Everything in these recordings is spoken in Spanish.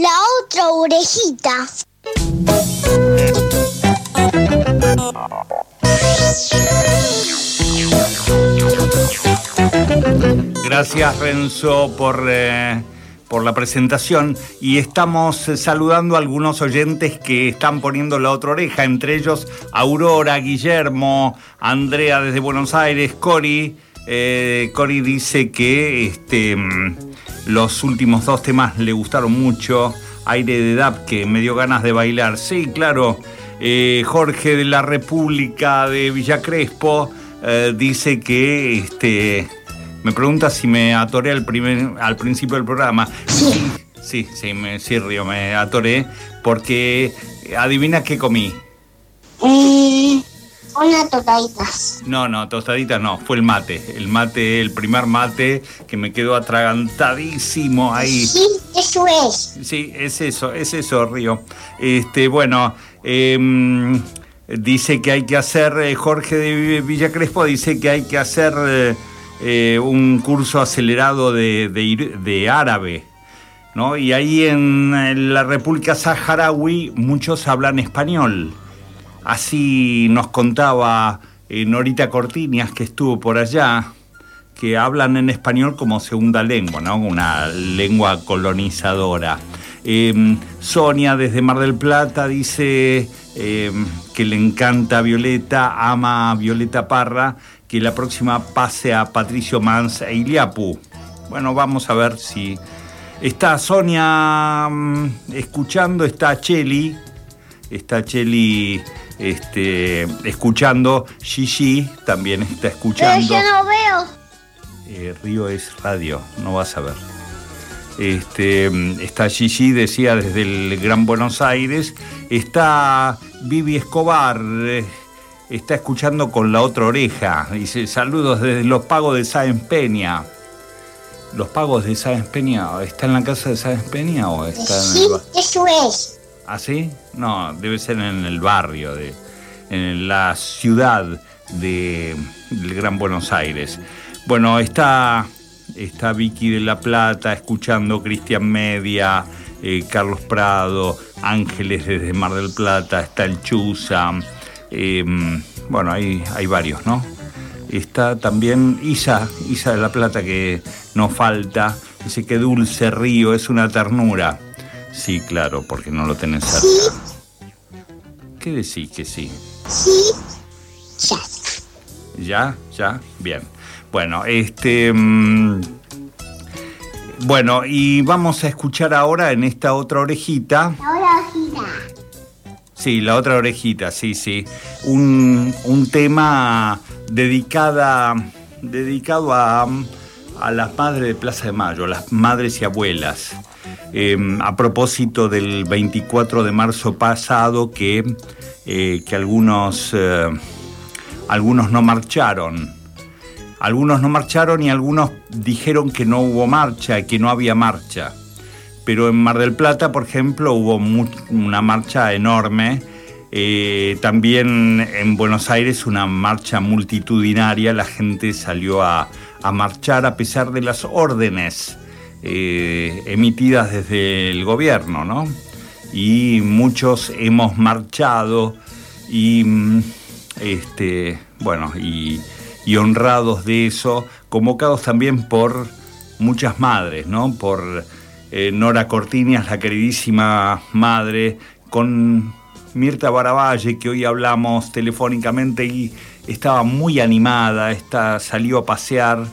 La otra orejita. Gracias Renzo por, eh, por la presentación y estamos eh, saludando a algunos oyentes que están poniendo la otra oreja, entre ellos Aurora, Guillermo, Andrea desde Buenos Aires, Cori. Eh, Cori dice que este, mm, los últimos dos temas le gustaron mucho. Aire de DAP que me dio ganas de bailar. Sí, claro. Jorge de la República de Villa Crespo dice que este, me pregunta si me atoré al, primer, al principio del programa. Sí, sí, sí, me, sí, Río, me atoré porque adivina qué comí. Eh, unas tostaditas. No, no, tostaditas no, fue el mate. El mate, el primer mate que me quedó atragantadísimo ahí. Sí, eso es. Sí, es eso, es eso, Río. Este, bueno, em, dice que hay que hacer, eh, Jorge de Villa Crespo dice que hay que hacer... Eh, eh, un curso acelerado de, árabe. ¿no? Y ahí en, la República Saharaui muchos hablan español. Así nos contaba eh, Norita Cortinias, que estuvo por allá, que hablan en español como segunda lengua, ¿no? una lengua colonizadora. Em, Sonia desde Mar del Plata dice em, que le encanta Violeta, ama a Violeta Parra que la próxima pase a Patricio Mans e Iliapu. Bueno, vamos a ver si está Sonia mm, escuchando, está Cheli, está Cheli este, escuchando, Gigi también está escuchando. Pero yo no veo. Eh, Río es radio, no vas a ver. Este, mm, está Gigi, decía desde el Gran Buenos Aires. Está Vivi Escobar, eh, está escuchando con la otra oreja. Dice, saludos desde los pagos de Sáenz Peña. ¿Los pagos de Sáenz Peña está en la casa de Sáenz Peña o está en sí, eso es. ¿Ah, sí? No, debe ser en el barrio, de, en la ciudad de, del Gran Buenos Aires. Bueno, está, está Vicky de la Plata escuchando Cristian Media, eh, Carlos Prado, Ángeles desde Mar del Plata, está el Chusa. Em, bueno, hay, hay varios, ¿no? Está también Isa, Isa de la Plata, que no falta. Dice que dulce río, es una ternura. Sí, claro, porque no lo tenés cerca. ¿Qué decís que sí? Sí, ya. ¿Ya? ¿Ya? Bien. Bueno, este... Mm, bueno, y vamos a escuchar ahora en esta otra orejita. La orejita. Sí, la otra orejita, sí, sí. Un, tema dedicada, dedicado a, las madres de Plaza de Mayo, las madres y abuelas. Em, a propósito del 24 de marzo pasado que, eh, que algunos, eh, algunos no marcharon. Algunos no marcharon y algunos dijeron que no hubo marcha, que no había marcha pero en Mar del Plata, por ejemplo, hubo una marcha enorme. Eh, también en Buenos Aires una marcha multitudinaria, la gente salió a, marchar a pesar de las órdenes eh, emitidas desde el gobierno, ¿no? Y muchos hemos marchado y, mm, este, bueno, y, honrados de eso, convocados también por muchas madres, ¿no? Por eh, Nora Cortinias, la queridísima madre, con Mirta Baravalle, que hoy hablamos telefónicamente y estaba muy animada, está, salió a pasear,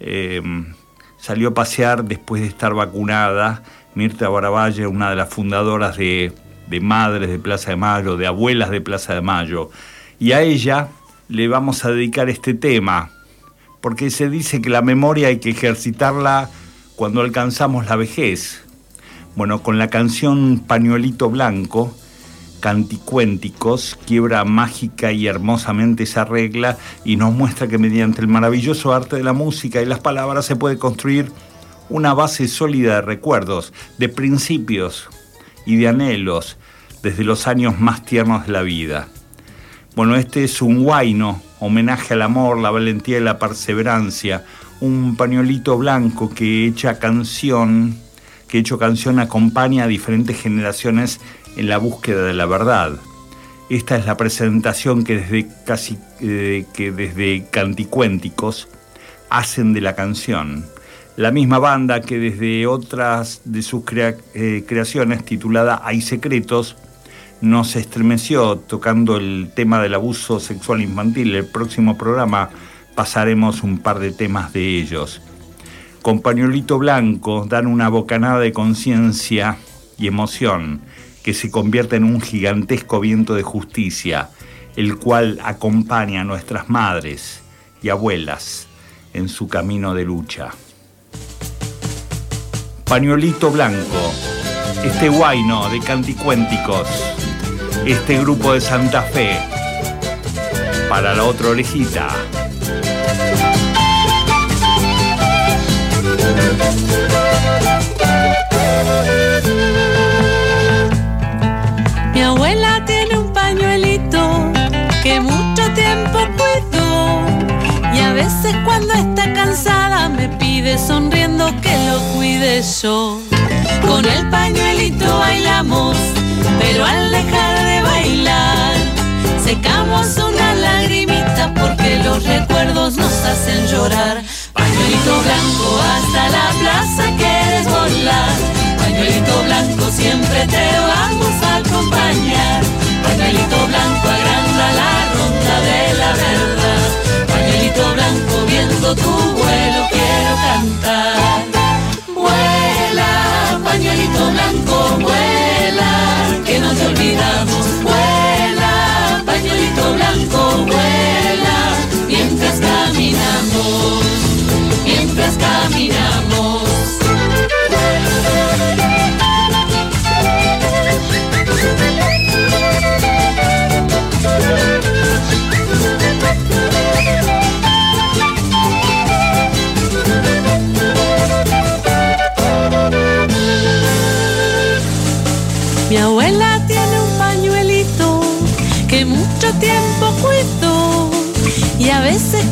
em, salió a pasear después de estar vacunada. Mirta Baravalle, una de las fundadoras de, de Madres de Plaza de Mayo, de Abuelas de Plaza de Mayo. Y a ella le vamos a dedicar este tema, porque se dice que la memoria hay que ejercitarla cuando alcanzamos la vejez. Bueno, con la canción Pañuelito Blanco, Canticuénticos, quiebra mágica y hermosamente esa regla y nos muestra que mediante el maravilloso arte de la música y las palabras se puede construir una base sólida de recuerdos, de principios y de anhelos desde los años más tiernos de la vida. Bueno, este es un guaino, homenaje al amor, la valentía y la perseverancia, un pañuelito blanco que echa canción, que hecho canción acompaña a diferentes generaciones en la búsqueda de la verdad. Esta es la presentación que desde casi eh, que desde Canticuénticos hacen de la canción. La misma banda que desde otras de sus eh, creaciones, titulada Hay Secretos, nos estremeció tocando el tema del abuso sexual infantil. El próximo programa pasaremos un par de temas de ellos. Con pañuelito blanco dan una bocanada de conciencia y emoción que se convierte en un gigantesco viento de justicia, el cual acompaña a nuestras madres y abuelas en su camino de lucha. Pañuelito blanco, este guayno de canticuénticos este grupo de Santa Fe. Para la otra orejita. Mi abuela tiene un pañuelito que mucho tiempo cuido y a veces cuando está cansada me pide sonriendo que lo cuide yo. Con el pañuelito bailamos pero al dejar de bailar, secamos una lagrimita porque los recuerdos nos hacen llorar. Pañuelito blanco hasta la tu vuelo quiero cantar. Vuela, pañuelito blanco, vuela que no te olvidamos. Vuela, pañuelito blanco, vuela, mientras caminamos,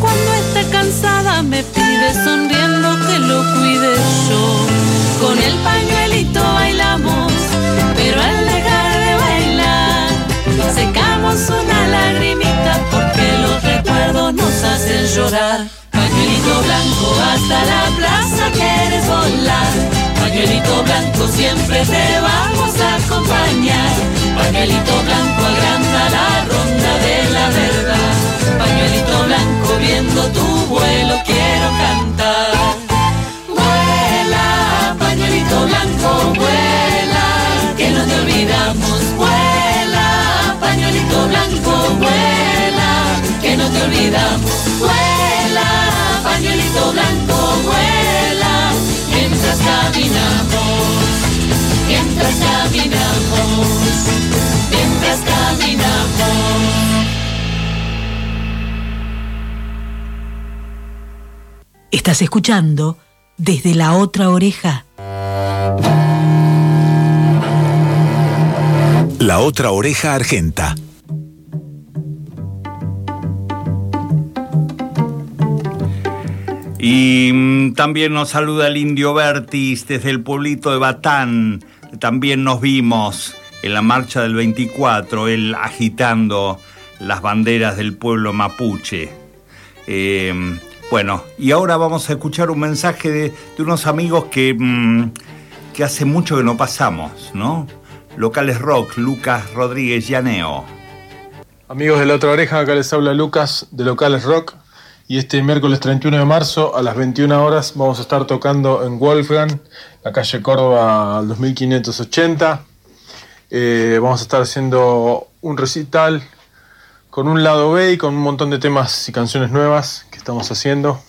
cuando está cansada me pide sonriendo que lo cuide yo. Con el pañuelito bailamos, pero al dejar de bailar secamos una lagrimita porque los recuerdos nos hacen llorar. Pañuelito blanco hasta la plaza quieres volar Pañuelito blanco siempre te vamos a acompañar. Pañuelito blanco agranda la viendo tu vuelo quiero cantar. Vuela, pañuelito blanco, vuela, que no te olvidamos. Vuela, pañuelito blanco, vuela, que no te olvidamos. Vuela, pañuelito blanco, vuela mientras caminamos, mientras caminamos, mientras caminamos. Estás escuchando desde la otra oreja. La otra oreja argenta. Y mm, también nos saluda el indio Vertis desde el pueblito de Batán. También nos vimos en la marcha del 24, él agitando las banderas del pueblo mapuche. Eh, bueno, y ahora vamos a escuchar un mensaje de, unos amigos que, mm, que hace mucho que no pasamos, ¿no? Locales Rock, Lucas Rodríguez Llaneo. Amigos de la otra oreja, acá les habla Lucas de Locales Rock y este miércoles 31 de marzo a las 21 horas vamos a estar tocando en Wolfgang, la calle Córdoba 2580. Eh, vamos a estar haciendo un recital con un lado B y con un montón de temas y canciones nuevas que estamos haciendo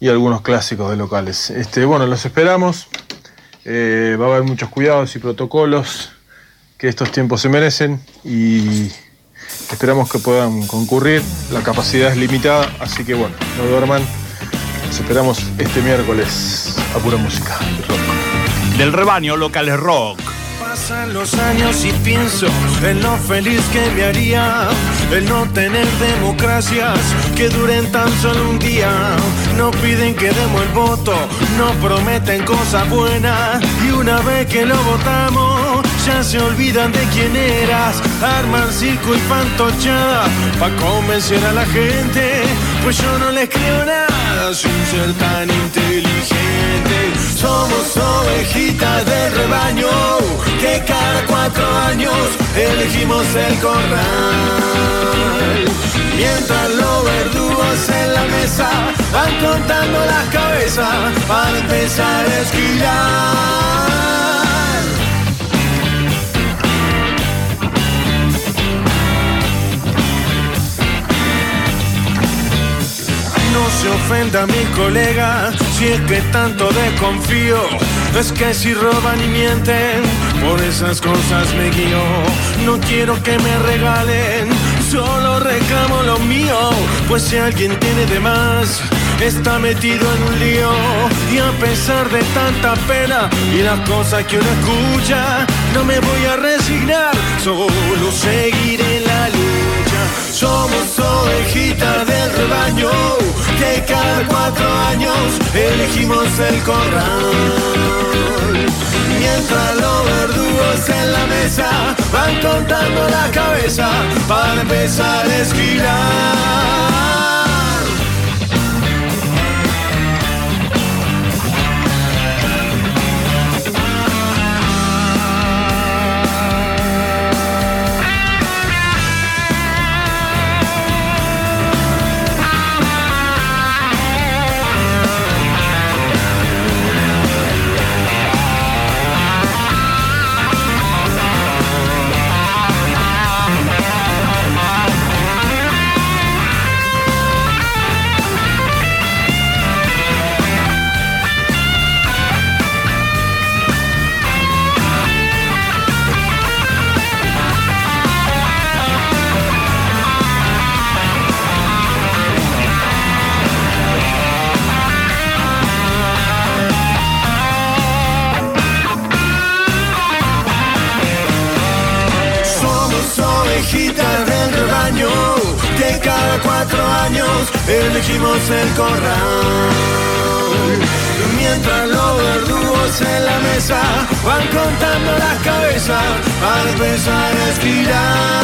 y algunos clásicos de locales. Este, bueno, los esperamos. Eh, va a haber muchos cuidados y protocolos que estos tiempos se merecen y Esperamos que puedan concurrir. La capacidad es limitada, así que bueno, no duerman. Nos esperamos este miércoles a pura música. Del rebaño locales rock. Pasan los años y pienso en lo feliz que me haría el no tener democracias que duren tan solo un día. No piden que demos el voto, no prometen cosas buenas y una vez que lo votamos ya se olvidan de quién eras. Arman circo y fantochada pa' convencer a la gente, pues yo no les creo nada sin ser tan inteligente. Somos ovejitas del rebaño que cada cuatro años elegimos el corral. Mientras los verdugos en la mesa van contando las cabezas para empezar a esquilar. no se ofenda mi colega si es que tanto desconfío. Es que si roban y mienten, por esas cosas me guío. No quiero que me regalen, solo reclamo lo mío. Pues si alguien tiene de más, está metido en un lío. Y a pesar de tanta pena y las cosas que uno escucha, no me voy a resignar, solo seguiré la. Somos ovejitas del rebaño que cada cuatro años elegimos el corral. Mientras los verdugos en la mesa van contando la cabeza para empezar a esquilar. El corral. Mientras los verdugos en la mesa van contando las cabezas para empezar a esquilar.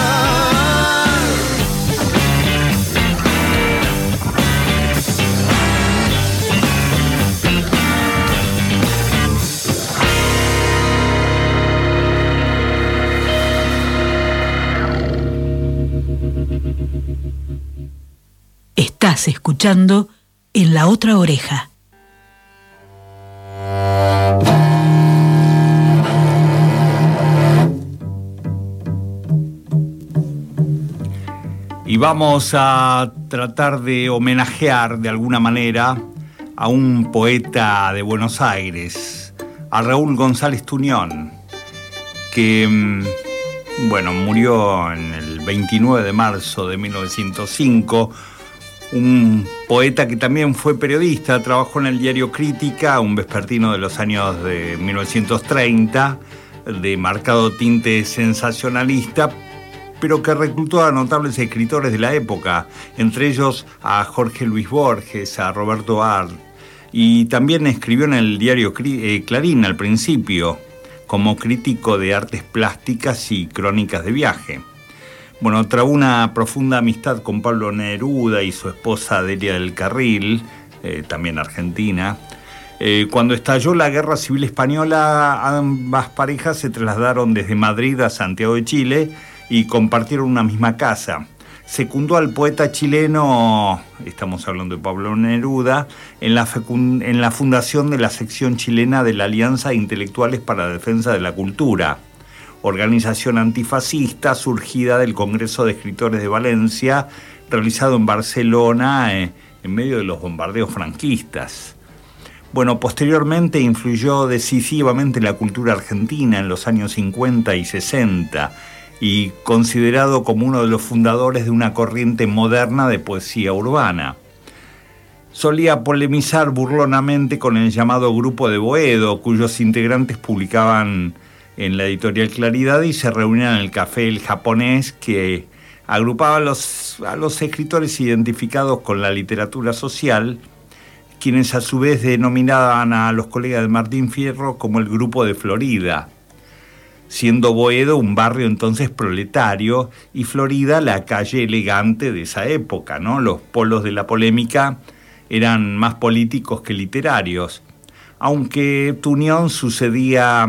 Escuchando en la otra oreja. Y vamos a tratar de homenajear de alguna manera a un poeta de Buenos Aires, a Raúl González Tuñón, que, mm, bueno, murió en el 29 de marzo de 1905, un poeta que también fue periodista, trabajó en el diario Crítica, un vespertino de los años de 1930, de marcado tinte sensacionalista, pero que reclutó a notables escritores de la época, entre ellos a Jorge Luis Borges, a Roberto Art, y también escribió en el diario eh, Clarín al principio, como crítico de artes plásticas y crónicas de viaje. Bueno, tras una profunda amistad con Pablo Neruda y su esposa Delia del Carril, eh, también argentina, eh, cuando estalló la Guerra Civil Española, ambas parejas se trasladaron desde Madrid a Santiago de Chile y compartieron una misma casa. Secundó al poeta chileno, estamos hablando de Pablo Neruda, en la, en la fundación de la sección chilena de la Alianza de Intelectuales para la Defensa de la Cultura, organización antifascista surgida del Congreso de Escritores de Valencia, realizado en Barcelona eh, en medio de los bombardeos franquistas. Bueno, posteriormente influyó decisivamente en la cultura argentina en los años 50 y 60 y considerado como uno de los fundadores de una corriente moderna de poesía urbana. Solía polemizar burlonamente con el llamado Grupo de Boedo, cuyos integrantes publicaban en la editorial Claridad y se reunían en el café El Japonés que agrupaba a los, escritores identificados con la literatura social, quienes a su vez denominaban a los colegas de Martín Fierro como el Grupo de Florida, siendo Boedo un barrio entonces proletario y Florida la calle elegante de esa época, ¿no? Los polos de la polémica eran más políticos que literarios, aunque tu unión sucedía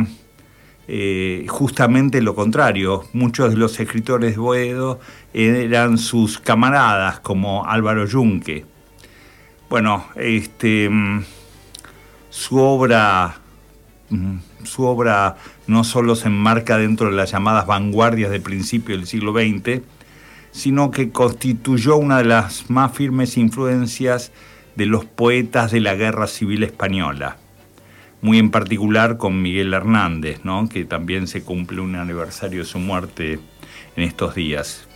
eh, justamente lo contrario. Muchos de los escritores de Boedo eran sus camaradas, como Álvaro Yunque. Bueno, este, mm, su obra, mm, su obra no solo se enmarca dentro de las llamadas vanguardias del principio del siglo XX, sino que constituyó una de las más firmes influencias de los poetas de la Guerra Civil Española, muy en particular con Miguel Hernández, ¿no? que también se cumple un aniversario de su muerte en estos días.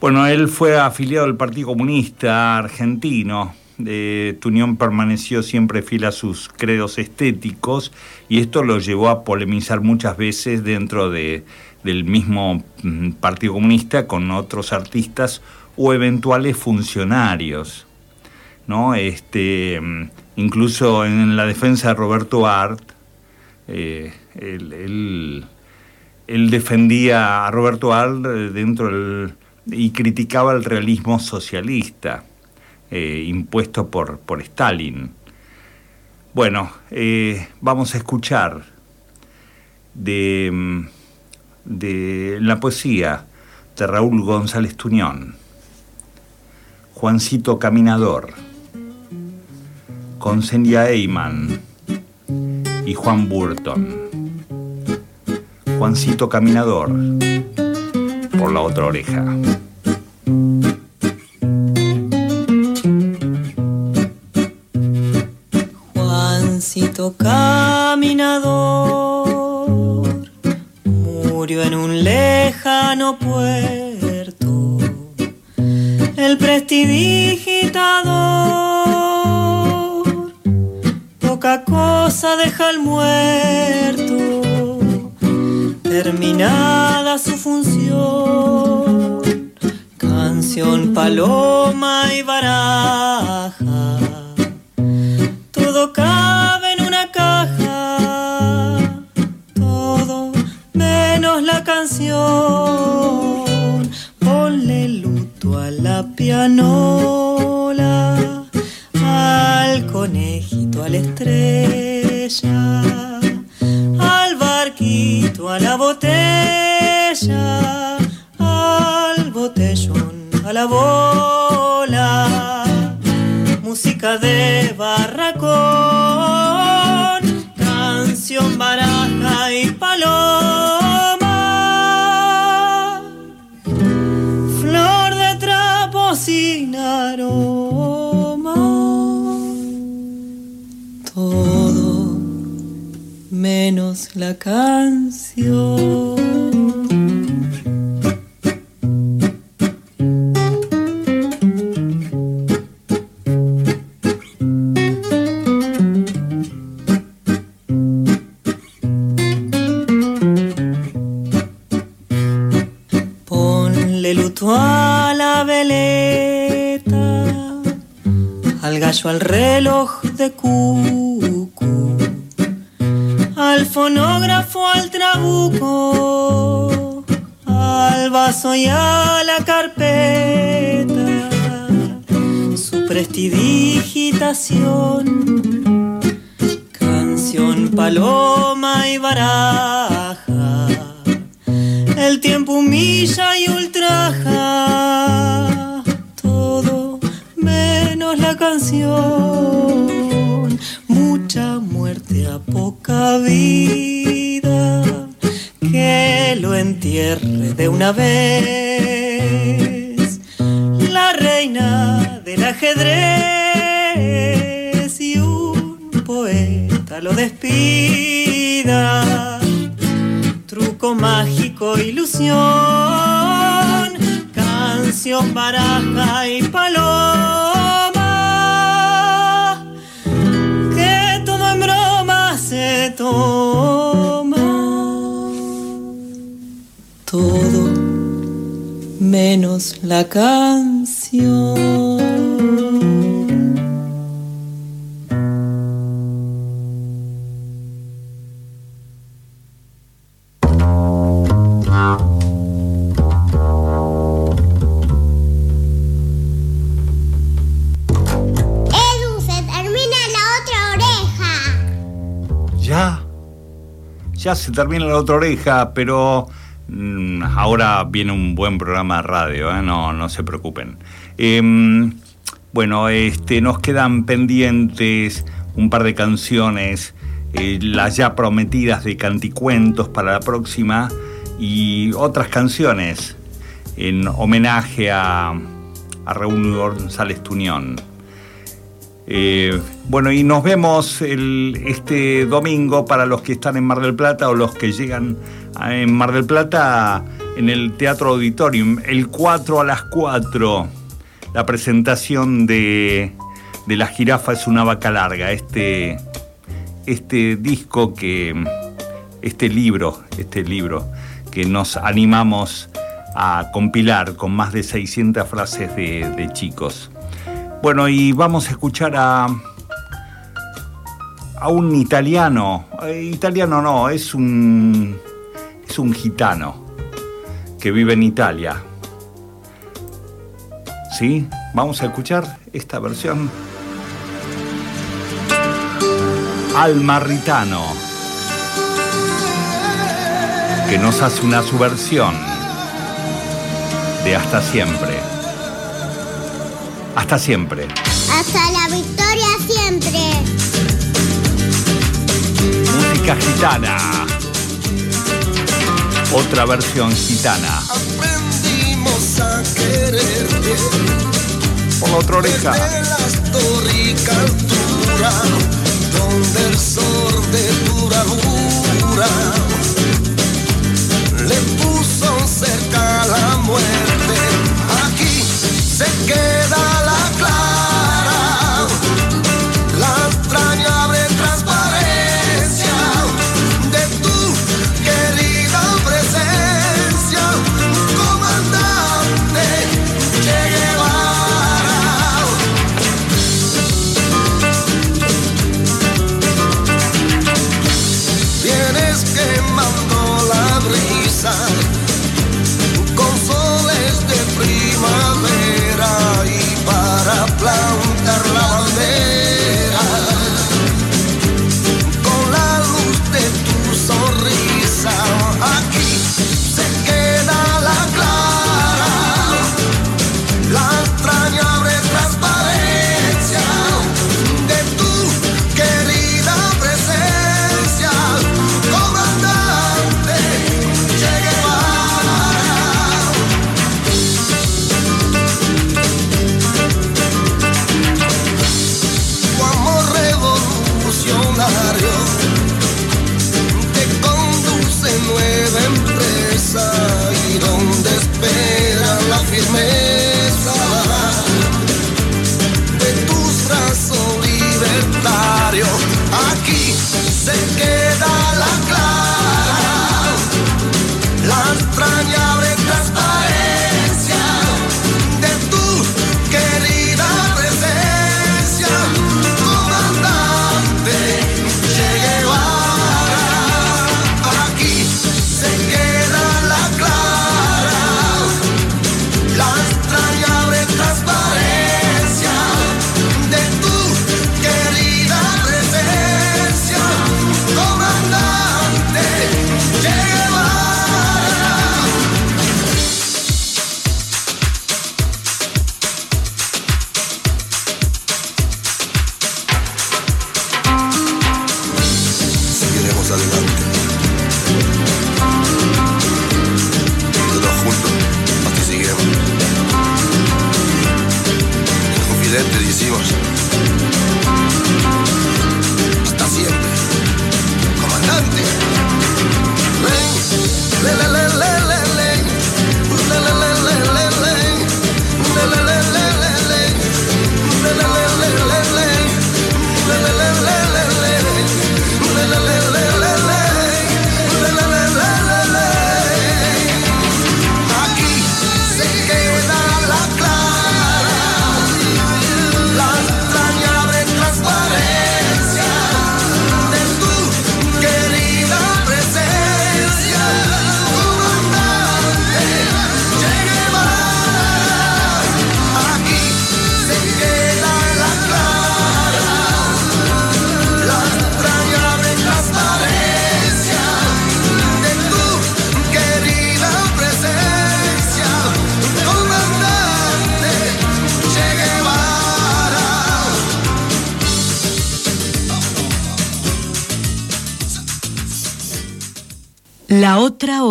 Bueno, él fue afiliado al Partido Comunista Argentino, de Tunión permaneció siempre fiel a sus credos estéticos y esto lo llevó a polemizar muchas veces dentro de, del mismo mm, Partido Comunista con otros artistas o eventuales funcionarios. ¿no? Este, mm, incluso en la defensa de Roberto Art, eh, él, defendía a Roberto Art eh, dentro del, y criticaba el realismo socialista. Eh, impuesto por, Stalin. Bueno, vamos a escuchar de, de la poesía de Raúl González Tuñón, Juancito Caminador, con Sendia Eyman y Juan Burton. Juancito Caminador, por la otra oreja. Cosa deja al muerto, terminada su función. Canción, paloma y baraja, todo cabe en una caja, todo menos la canción. Ponle luto a la pianola, gallo, al reloj de cucu, al fonógrafo, al trabuco, al vaso y a la carpeta, su prestidigitación, canción, paloma y baraja. El tiempo humilla y ultraja Mucha muerte a poca vida, que lo entierre de una vez. La reina del ajedrez y un poeta lo despida. Truco mágico, ilusión, canción, baraja y la canción. Edu, se termina la otra oreja. Ya, ya se termina la otra oreja, pero ahora viene un buen programa de radio, ¿eh? no, no se preocupen. Em, bueno, este, nos quedan pendientes un par de canciones, eh, las ya prometidas de Canticuentos para la próxima y otras canciones en homenaje a, a Raúl González. Eh, bueno, y nos vemos el- este domingo para los que están en Mar del Plata o los que llegan en Mar del Plata en el Teatro Auditorium. El 4 a las 4, la presentación de, de La jirafa es una vaca larga. Este, este disco que, este libro, este libro que nos animamos a compilar con más de 600 frases de chicos. Bueno, y vamos a escuchar a, a un italiano. Eh, italiano no, es un, es un gitano que vive en Italia. ¿Sí? Vamos a escuchar esta versión. Almarritano, que nos hace una subversión de Hasta Siempre. Hasta siempre. Hasta la victoria siempre. Música gitana. Otra versión gitana. Aprendimos a quererte Por la otra oreja. desde la histórica altura donde el sol de tu bravura le puso cerca la muerte. Aquí se queda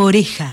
oreja.